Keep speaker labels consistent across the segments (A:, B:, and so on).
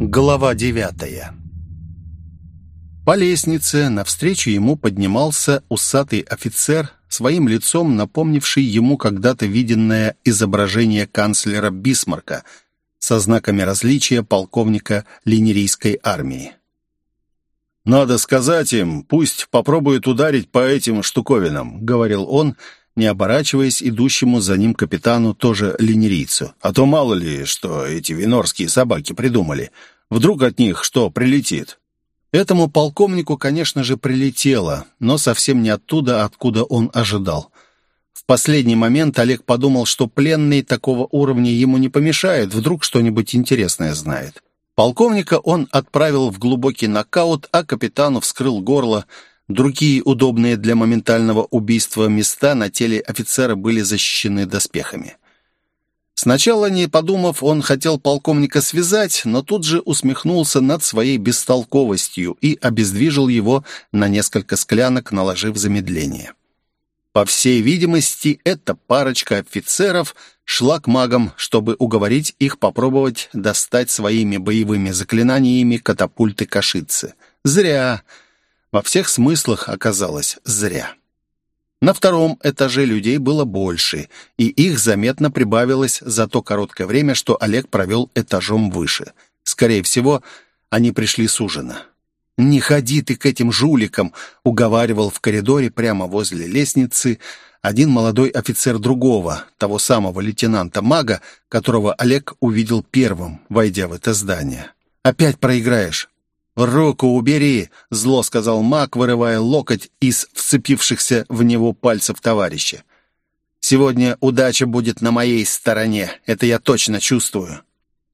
A: Глава девятая По лестнице навстречу ему поднимался усатый офицер, своим лицом напомнивший ему когда-то виденное изображение канцлера Бисмарка со знаками различия полковника линерийской армии.
B: «Надо сказать им, пусть попробуют ударить по этим штуковинам», — говорил он, не оборачиваясь идущему за ним капитану, тоже линерийцу. «А то мало ли, что эти винорские собаки придумали. Вдруг от них что прилетит?»
A: Этому полковнику, конечно же, прилетело, но совсем не оттуда, откуда он ожидал. В последний момент Олег подумал, что пленный такого уровня ему не помешает, вдруг что-нибудь интересное знает. Полковника он отправил в глубокий нокаут, а капитану вскрыл горло. Другие удобные для моментального убийства места на теле офицера были защищены доспехами. Сначала, не подумав, он хотел полковника связать, но тут же усмехнулся над своей бестолковостью и обездвижил его на несколько склянок, наложив замедление. По всей видимости, эта парочка офицеров шла к магам, чтобы уговорить их попробовать достать своими боевыми заклинаниями катапульты кашицы. Зря. Во всех смыслах оказалось зря. На втором этаже людей было больше, и их заметно прибавилось за то короткое время, что Олег провел этажом выше. Скорее всего, они пришли с ужина. «Не ходи ты к этим жуликам!» — уговаривал в коридоре прямо возле лестницы один молодой офицер другого, того самого лейтенанта-мага, которого Олег увидел первым, войдя в это здание. «Опять проиграешь!» «Руку убери!» — зло сказал маг, вырывая локоть из вцепившихся в него пальцев товарища. «Сегодня удача будет на моей стороне, это я точно чувствую».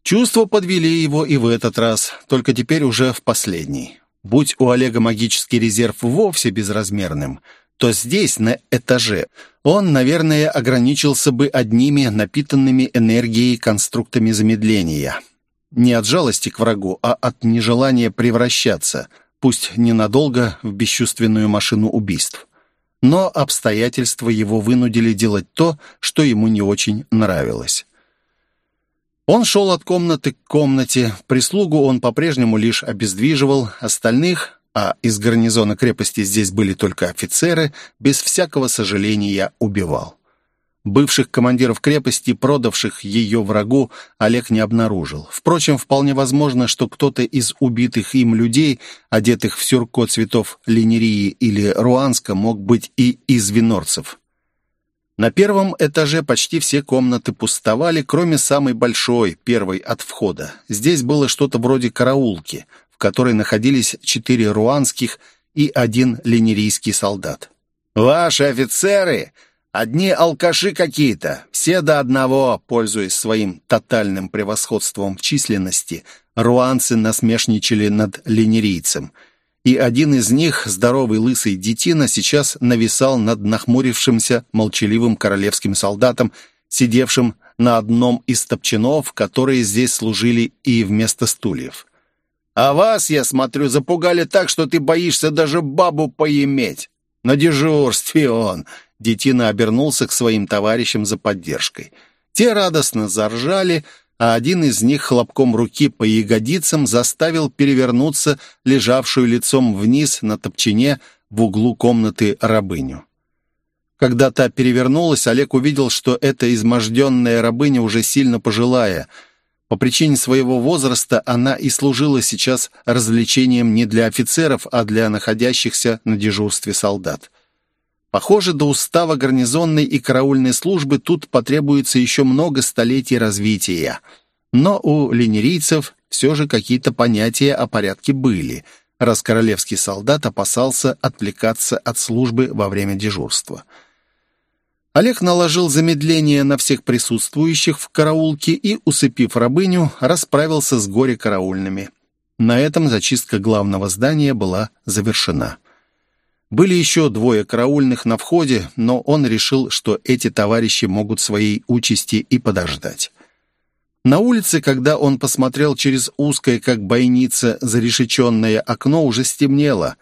A: Чувства подвели его и в этот раз, только теперь уже в последний. Будь у Олега магический резерв вовсе безразмерным, то здесь, на этаже, он, наверное, ограничился бы одними напитанными энергией конструктами замедления. Не от жалости к врагу, а от нежелания превращаться, пусть ненадолго, в бесчувственную машину убийств. Но обстоятельства его вынудили делать то, что ему не очень нравилось. Он шел от комнаты к комнате. Прислугу он по-прежнему лишь обездвиживал. Остальных, а из гарнизона крепости здесь были только офицеры, без всякого сожаления убивал. Бывших командиров крепости, продавших ее врагу, Олег не обнаружил. Впрочем, вполне возможно, что кто-то из убитых им людей, одетых в сюрко цветов линерии или руанска, мог быть и из винорцев. На первом этаже почти все комнаты пустовали, кроме самой большой, первой от входа. Здесь было что-то вроде караулки, в которой находились четыре руанских и один ленерийский солдат. «Ваши офицеры одни алкаши какие-то, все до одного, пользуясь своим тотальным превосходством в численности, руанцы насмешничали над ленерийцем» и один из них, здоровый лысый детина, сейчас нависал над нахмурившимся молчаливым королевским солдатом, сидевшим на одном из топчанов, которые здесь служили и вместо стульев. «А вас, я смотрю, запугали так, что ты боишься даже бабу поиметь. На дежурстве он!» Детина обернулся к своим товарищам за поддержкой. Те радостно заржали, а один из них хлопком руки по ягодицам заставил перевернуться лежавшую лицом вниз на топчине в углу комнаты рабыню. Когда та перевернулась, Олег увидел, что эта изможденная рабыня уже сильно пожилая. По причине своего возраста она и служила сейчас развлечением не для офицеров, а для находящихся на дежурстве солдат. Похоже, до устава гарнизонной и караульной службы тут потребуется еще много столетий развития. Но у линерийцев все же какие-то понятия о порядке были, раз королевский солдат опасался отвлекаться от службы во время дежурства. Олег наложил замедление на всех присутствующих в караулке и, усыпив рабыню, расправился с горе-караульными. На этом зачистка главного здания была завершена. Были еще двое караульных на входе, но он решил, что эти товарищи могут своей участи и подождать. На улице, когда он посмотрел через узкое, как бойница, зарешеченное окно, уже стемнело.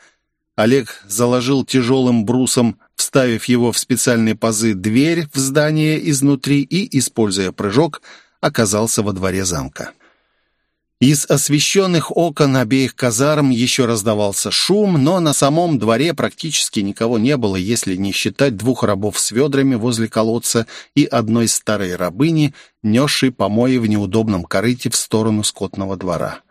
A: Олег заложил тяжелым брусом, вставив его в специальные пазы, дверь в здание изнутри и, используя прыжок, оказался во дворе замка. Из освещенных окон обеих казарм еще раздавался шум, но на самом дворе практически никого не было, если не считать двух рабов с ведрами возле колодца и одной старой рабыни, несшей помои в неудобном корыте в сторону скотного двора.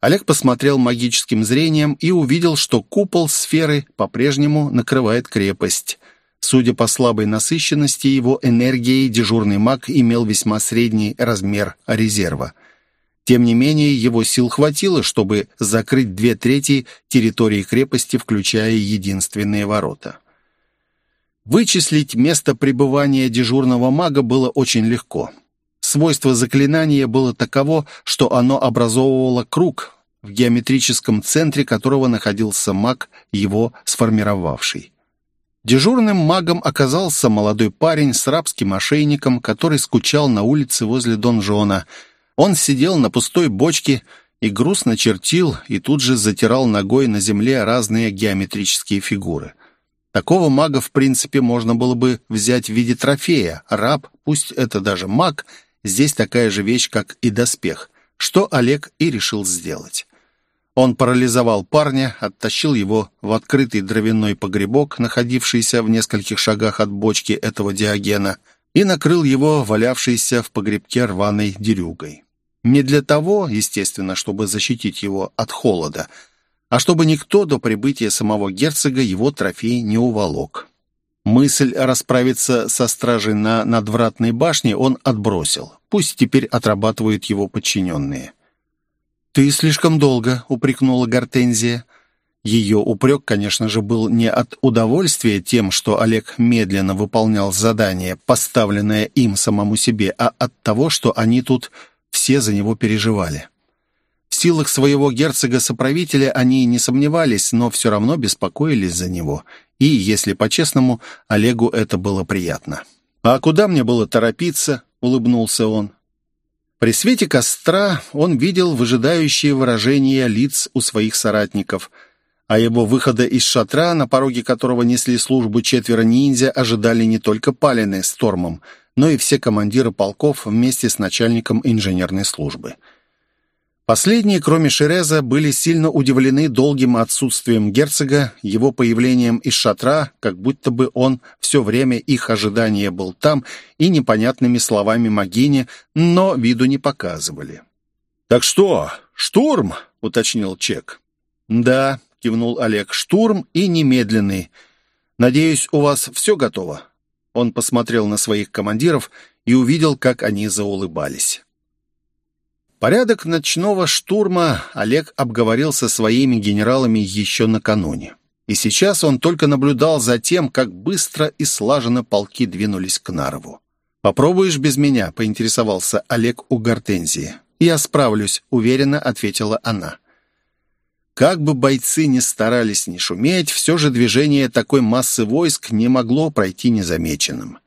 A: Олег посмотрел магическим зрением и увидел, что купол сферы по-прежнему накрывает крепость. Судя по слабой насыщенности его энергией, дежурный маг имел весьма средний размер резерва — тем не менее, его сил хватило, чтобы закрыть две трети территории крепости, включая единственные ворота. Вычислить место пребывания дежурного мага было очень легко. Свойство заклинания было таково, что оно образовывало круг, в геометрическом центре которого находился маг, его сформировавший. Дежурным магом оказался молодой парень с рабским ошейником, который скучал на улице возле донжона – он сидел на пустой бочке и грустно чертил, и тут же затирал ногой на земле разные геометрические фигуры. Такого мага, в принципе, можно было бы взять в виде трофея. Раб, пусть это даже маг, здесь такая же вещь, как и доспех, что Олег и решил сделать. Он парализовал парня, оттащил его в открытый дровяной погребок, находившийся в нескольких шагах от бочки этого диагена, и накрыл его валявшейся в погребке рваной дерюгой. Не для того, естественно, чтобы защитить его от холода, а чтобы никто до прибытия самого герцога его трофей не уволок. Мысль расправиться со стражей на надвратной башне он отбросил. Пусть теперь отрабатывают его подчиненные. «Ты слишком долго», — упрекнула Гортензия. Ее упрек, конечно же, был не от удовольствия тем, что Олег медленно выполнял задание, поставленное им самому себе, а от того, что они тут все за него переживали. В силах своего герцога-соправителя они не сомневались, но все равно беспокоились за него. И, если по-честному, Олегу это было приятно. «А куда мне было торопиться?» — улыбнулся он. При свете костра он видел выжидающие выражения лиц у своих соратников, а его выхода из шатра, на пороге которого несли службу четверо ниндзя, ожидали не только Палины с Тормом — но и все командиры полков вместе с начальником инженерной службы. Последние, кроме Шереза, были сильно удивлены долгим отсутствием герцога, его появлением из шатра, как будто бы он все время их ожидания был там, и непонятными словами Магини, но виду не показывали. «Так что, штурм?» — уточнил Чек. «Да», — кивнул Олег, — «штурм и немедленный. Надеюсь, у вас все готово?» Он посмотрел на своих командиров и увидел, как они заулыбались. Порядок ночного штурма Олег обговорил со своими генералами еще накануне. И сейчас он только наблюдал за тем, как быстро и слаженно полки двинулись к Нарову. «Попробуешь без меня?» — поинтересовался Олег у Гортензии. «Я справлюсь», — уверенно ответила она. Как бы бойцы ни старались не шуметь, все же движение такой массы войск не могло пройти незамеченным.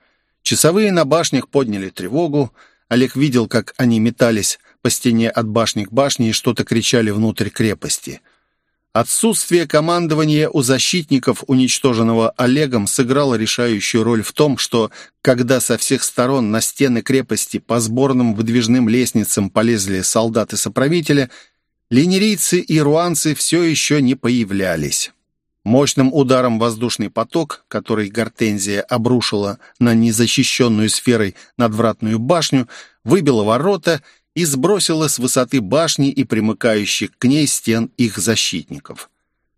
A: Часовые на башнях подняли тревогу. Олег видел, как они метались по стене от башни к башне и что-то кричали внутрь крепости. Отсутствие командования у защитников, уничтоженного Олегом, сыграло решающую роль в том, что, когда со всех сторон на стены крепости по сборным выдвижным лестницам полезли солдаты-соправителя – Линерийцы и руанцы все еще не появлялись. Мощным ударом воздушный поток, который Гортензия обрушила на незащищенную сферой надвратную башню, выбила ворота и сбросила с высоты башни и примыкающих к ней стен их защитников.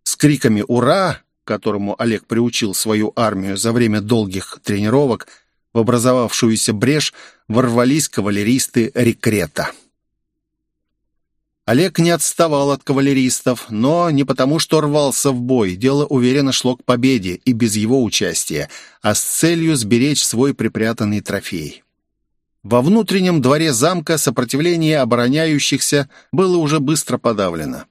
A: С криками «Ура!», которому Олег приучил свою армию за время долгих тренировок, в образовавшуюся брешь ворвались кавалеристы рекрета. Олег не отставал от кавалеристов, но не потому, что рвался в бой. Дело уверенно шло к победе и без его участия, а с целью сберечь свой припрятанный трофей. Во внутреннем дворе замка сопротивление обороняющихся было уже быстро подавлено.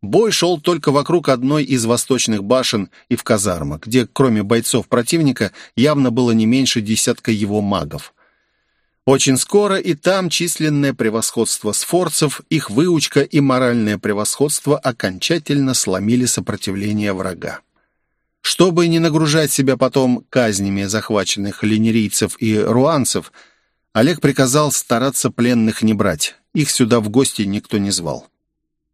A: Бой шел только вокруг одной из восточных башен и в казармах, где, кроме бойцов противника, явно было не меньше десятка его магов. Очень скоро и там численное превосходство сфорцев, их выучка и моральное превосходство окончательно сломили сопротивление врага. Чтобы не нагружать себя потом казнями захваченных линерийцев и руанцев, Олег приказал стараться пленных не брать. их сюда в гости никто не звал.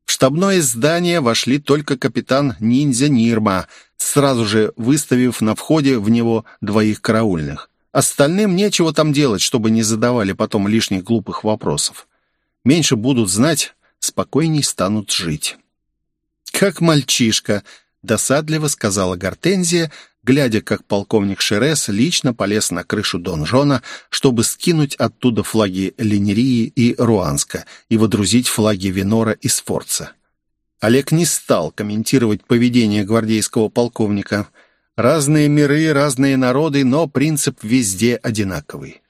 A: В штабное здание вошли только капитан ниндзя Нирма, сразу же выставив на входе в него двоих караульных. Остальным нечего там делать, чтобы не задавали потом лишних глупых вопросов. Меньше будут знать, спокойней станут жить. «Как мальчишка», — досадливо сказала Гортензия, глядя, как полковник Шерес лично полез на крышу донжона, чтобы скинуть оттуда флаги Ленерии и Руанска и водрузить флаги Винора и Сфорца. Олег не стал комментировать поведение гвардейского полковника. Разные миры, разные народы, но принцип везде одинаковый.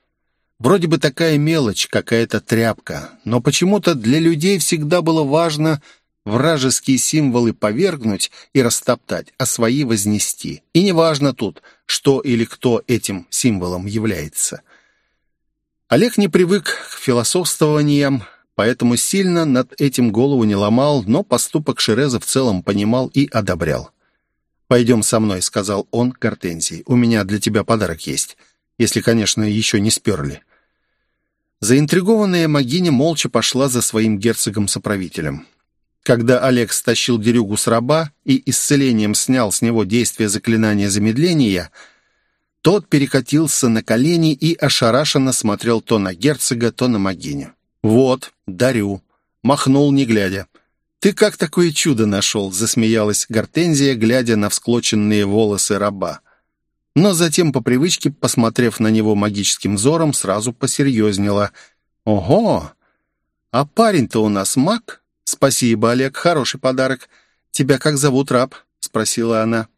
A: Вроде бы такая мелочь, какая-то тряпка, но почему-то для людей всегда было важно вражеские символы повергнуть и растоптать, а свои вознести. И неважно тут, что или кто этим символом является. Олег не привык к философствованиям, поэтому сильно над этим голову не ломал, но поступок Шереза в целом понимал и одобрял. «Пойдем со мной», — сказал он Гортензии. «У меня для тебя подарок есть, если, конечно, еще не сперли». Заинтригованная Магиня молча пошла за своим герцогом-соправителем. Когда Олег стащил дерюгу с раба и исцелением снял с него действие заклинания замедления, тот перекатился на колени и ошарашенно смотрел то на герцога, то на Магиню. «Вот, дарю», — махнул, не глядя. «Ты как такое чудо нашел?» — засмеялась Гортензия, глядя на всклоченные волосы раба. Но затем, по привычке, посмотрев на него магическим взором, сразу посерьезнела. «Ого! А парень-то у нас маг?» «Спасибо, Олег, хороший подарок. Тебя как зовут, раб?» — спросила она.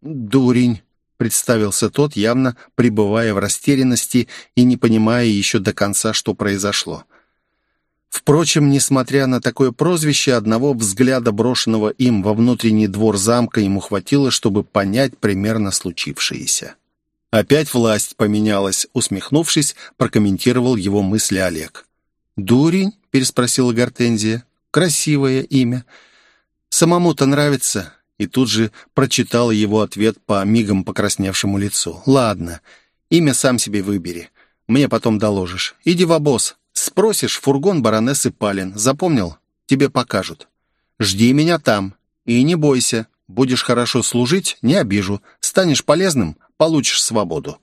A: «Дурень», — представился тот, явно пребывая в растерянности и не понимая еще до конца, что произошло. Впрочем, несмотря на такое прозвище, одного взгляда, брошенного им во внутренний двор замка, ему хватило, чтобы понять примерно случившееся. «Опять власть поменялась», — усмехнувшись, прокомментировал его мысли Олег. «Дурень?» — переспросила Гортензия. Красивое имя. Самому-то нравится. И тут же прочитал его ответ по мигом покрасневшему лицу. Ладно, имя сам себе выбери. Мне потом доложишь. Иди в обоз. Спросишь фургон баронессы Палин. Запомнил? Тебе покажут. Жди меня там. И не бойся. Будешь хорошо служить, не обижу. Станешь полезным, получишь свободу.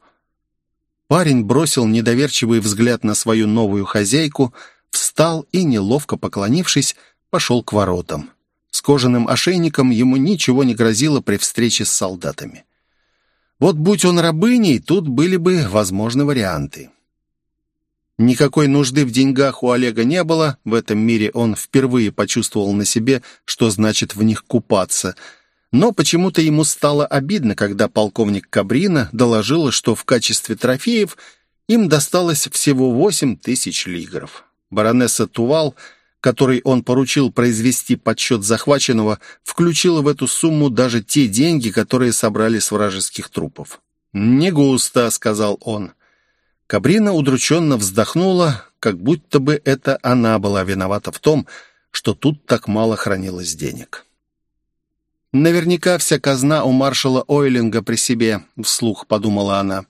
A: Парень бросил недоверчивый взгляд на свою новую хозяйку, встал и, неловко поклонившись, пошел к воротам. С кожаным ошейником ему ничего не грозило при встрече с солдатами. Вот будь он рабыней, тут были бы возможны варианты. Никакой нужды в деньгах у Олега не было, в этом мире он впервые почувствовал на себе, что значит в них купаться. Но почему-то ему стало обидно, когда полковник Кабрина доложила, что в качестве трофеев им досталось всего восемь тысяч лигров. Баронесса Тувал, которой он поручил произвести подсчет захваченного, включила в эту сумму даже те деньги, которые собрали с вражеских трупов. «Не густо», — сказал он. Кабрина удрученно вздохнула, как будто бы это она была виновата в том, что тут так мало хранилось денег. «Наверняка вся казна у маршала Ойлинга при себе», — вслух подумала она.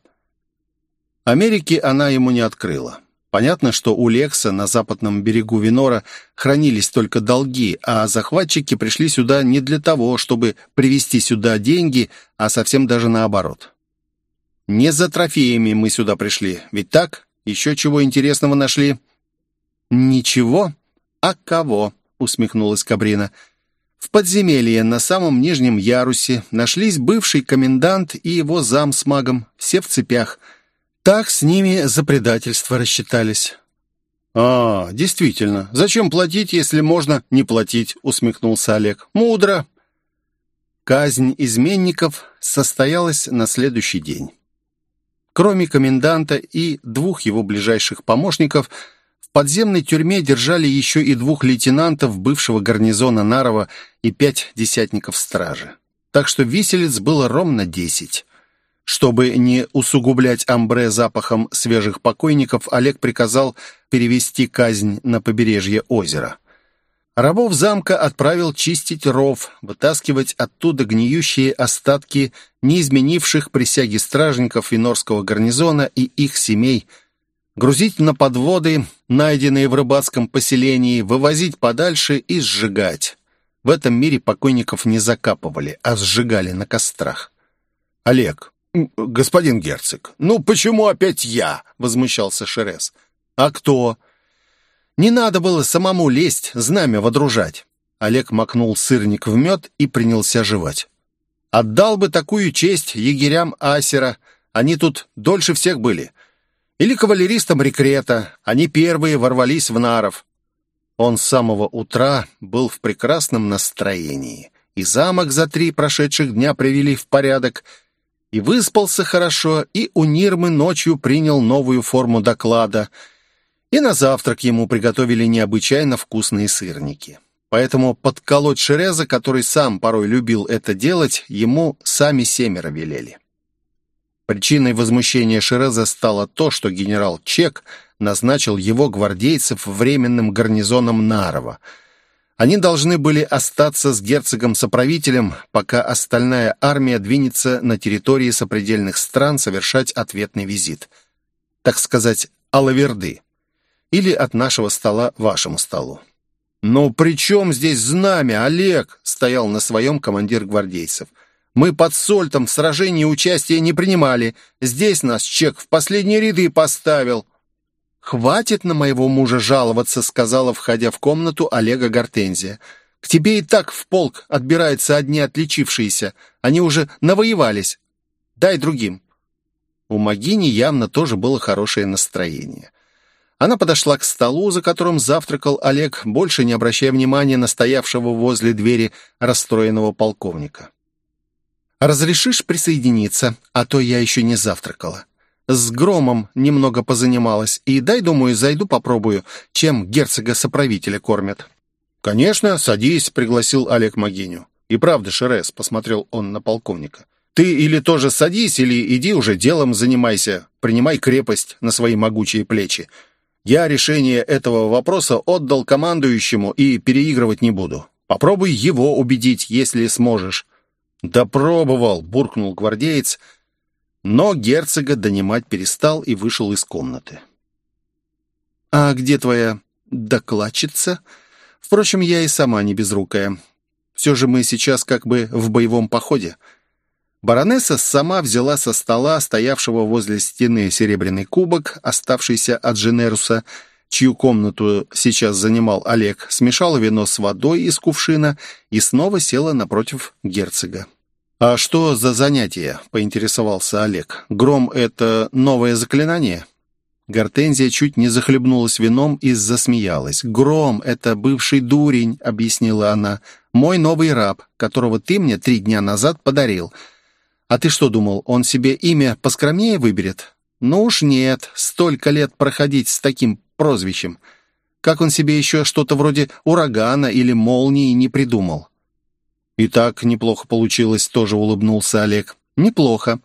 A: Америки она ему не открыла. Понятно, что у Лекса на западном берегу Винора хранились только долги, а захватчики пришли сюда не для того, чтобы привезти сюда деньги, а совсем даже наоборот. Не за трофеями мы сюда пришли, ведь так? Еще чего интересного нашли?» «Ничего? А кого?» — усмехнулась Кабрина. «В подземелье на самом нижнем ярусе нашлись бывший комендант и его зам с магом, все в цепях». Так с ними за предательство рассчитались. «А, действительно, зачем платить, если можно не платить?» — усмехнулся Олег. «Мудро». Казнь изменников состоялась на следующий день. Кроме коменданта и двух его ближайших помощников, в подземной тюрьме держали еще и двух лейтенантов бывшего гарнизона Нарова и пять десятников стражи. Так что виселиц было ровно десять. Чтобы не усугублять амбре запахом свежих покойников, Олег приказал перевести казнь на побережье озера. Рабов замка отправил чистить ров, вытаскивать оттуда гниющие остатки неизменивших присяги стражников Винорского гарнизона и их семей. грузить на подводы, найденные в рыбацком поселении, вывозить подальше и сжигать. В этом мире покойников не закапывали, а сжигали на кострах.
B: «Олег, господин герцог, ну почему опять я?» — возмущался Шерес.
A: «А кто?» «Не надо было самому лезть, знамя водружать». Олег макнул сырник в мед и принялся жевать. «Отдал бы такую честь егерям Асера, они тут дольше всех были. Или кавалеристам рекрета, они первые ворвались в Наров. Он с самого утра был в прекрасном настроении. И замок за три прошедших дня привели в порядок, и выспался хорошо, и у Нирмы ночью принял новую форму доклада, и на завтрак ему приготовили необычайно вкусные сырники. Поэтому подколоть Шереза, который сам порой любил это делать, ему сами семеро велели. Причиной возмущения Шереза стало то, что генерал Чек – назначил его гвардейцев временным гарнизоном Нарова. Они должны были остаться с герцогом-соправителем, пока остальная армия двинется на территории сопредельных стран совершать ответный визит. Так сказать, Алаверды. Или от нашего стола вашему столу. «Но при чем здесь знамя, Олег?» — стоял на своем командир гвардейцев. «Мы под Сольтом в сражении участия не принимали. Здесь нас Чек в последние ряды поставил». «Хватит на моего мужа жаловаться», — сказала, входя в комнату Олега Гортензия. «К тебе и так в полк отбираются одни отличившиеся. Они уже навоевались. Дай другим». У Магини явно тоже было хорошее настроение. Она подошла к столу, за которым завтракал Олег, больше не обращая внимания на стоявшего возле двери расстроенного полковника. «Разрешишь присоединиться, а то я еще не завтракала». С громом немного позанималась. И дай, думаю, зайду попробую, чем герцога-соправителя кормят».
B: «Конечно, садись», — пригласил Олег Магиню. «И правда, Шерес», — посмотрел он на полковника. «Ты или тоже садись, или иди уже делом занимайся, принимай крепость на свои могучие плечи. Я решение этого вопроса отдал командующему и переигрывать не буду. Попробуй его убедить, если сможешь». «Да пробовал», — буркнул гвардеец, — но герцога донимать перестал и вышел из комнаты.
A: «А где твоя докладчица?» «Впрочем, я и сама не безрукая. Все же мы сейчас как бы в боевом походе». Баронесса сама взяла со стола, стоявшего возле стены, серебряный кубок, оставшийся от Женеруса, чью комнату сейчас занимал Олег, смешала вино с водой из кувшина и снова села напротив герцога. «А что за занятие?» — поинтересовался Олег. «Гром — это новое заклинание?» Гортензия чуть не захлебнулась вином и засмеялась. «Гром — это бывший дурень», — объяснила она. «Мой новый раб, которого ты мне три дня назад подарил. А ты что думал, он себе имя поскромнее выберет? Ну уж нет, столько лет проходить с таким прозвищем. Как он себе еще что-то вроде урагана или молнии не придумал?» «И так неплохо получилось», — тоже улыбнулся Олег. «Неплохо.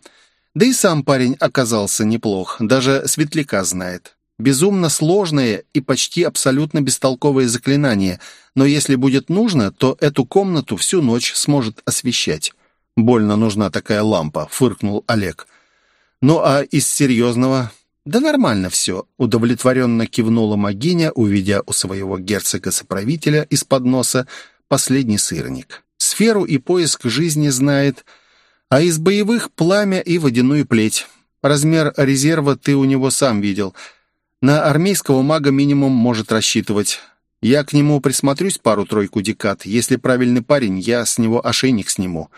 A: Да и сам парень оказался неплох, даже светляка знает. Безумно сложное и почти абсолютно бестолковое заклинание, но если будет нужно, то эту комнату всю ночь сможет освещать». «Больно нужна такая лампа», — фыркнул Олег. «Ну а из серьезного...» «Да нормально все», — удовлетворенно кивнула Магиня, увидя у своего герцога-соправителя из-под носа последний сырник сферу и поиск жизни знает, а из боевых пламя и водяную плеть. Размер резерва ты у него сам видел. На армейского мага минимум может рассчитывать. Я к нему присмотрюсь пару-тройку декад. Если правильный парень, я с него ошейник сниму.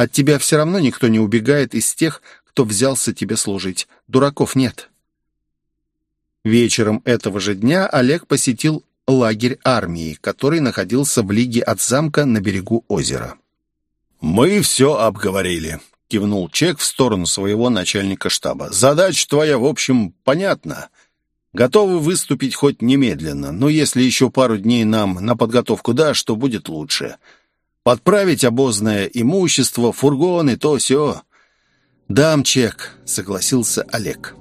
A: От тебя все равно никто не убегает из тех, кто взялся тебе служить. Дураков нет». Вечером этого же дня Олег посетил лагерь армии, который находился в лиге от замка на берегу озера.
B: «Мы все обговорили», — кивнул Чек в сторону своего начальника штаба. «Задача твоя, в общем, понятна. Готовы выступить хоть немедленно, но если еще пару дней нам на подготовку дашь, то будет лучше. Подправить обозное имущество, фургоны, то все».
A: «Дам чек», — согласился Олег.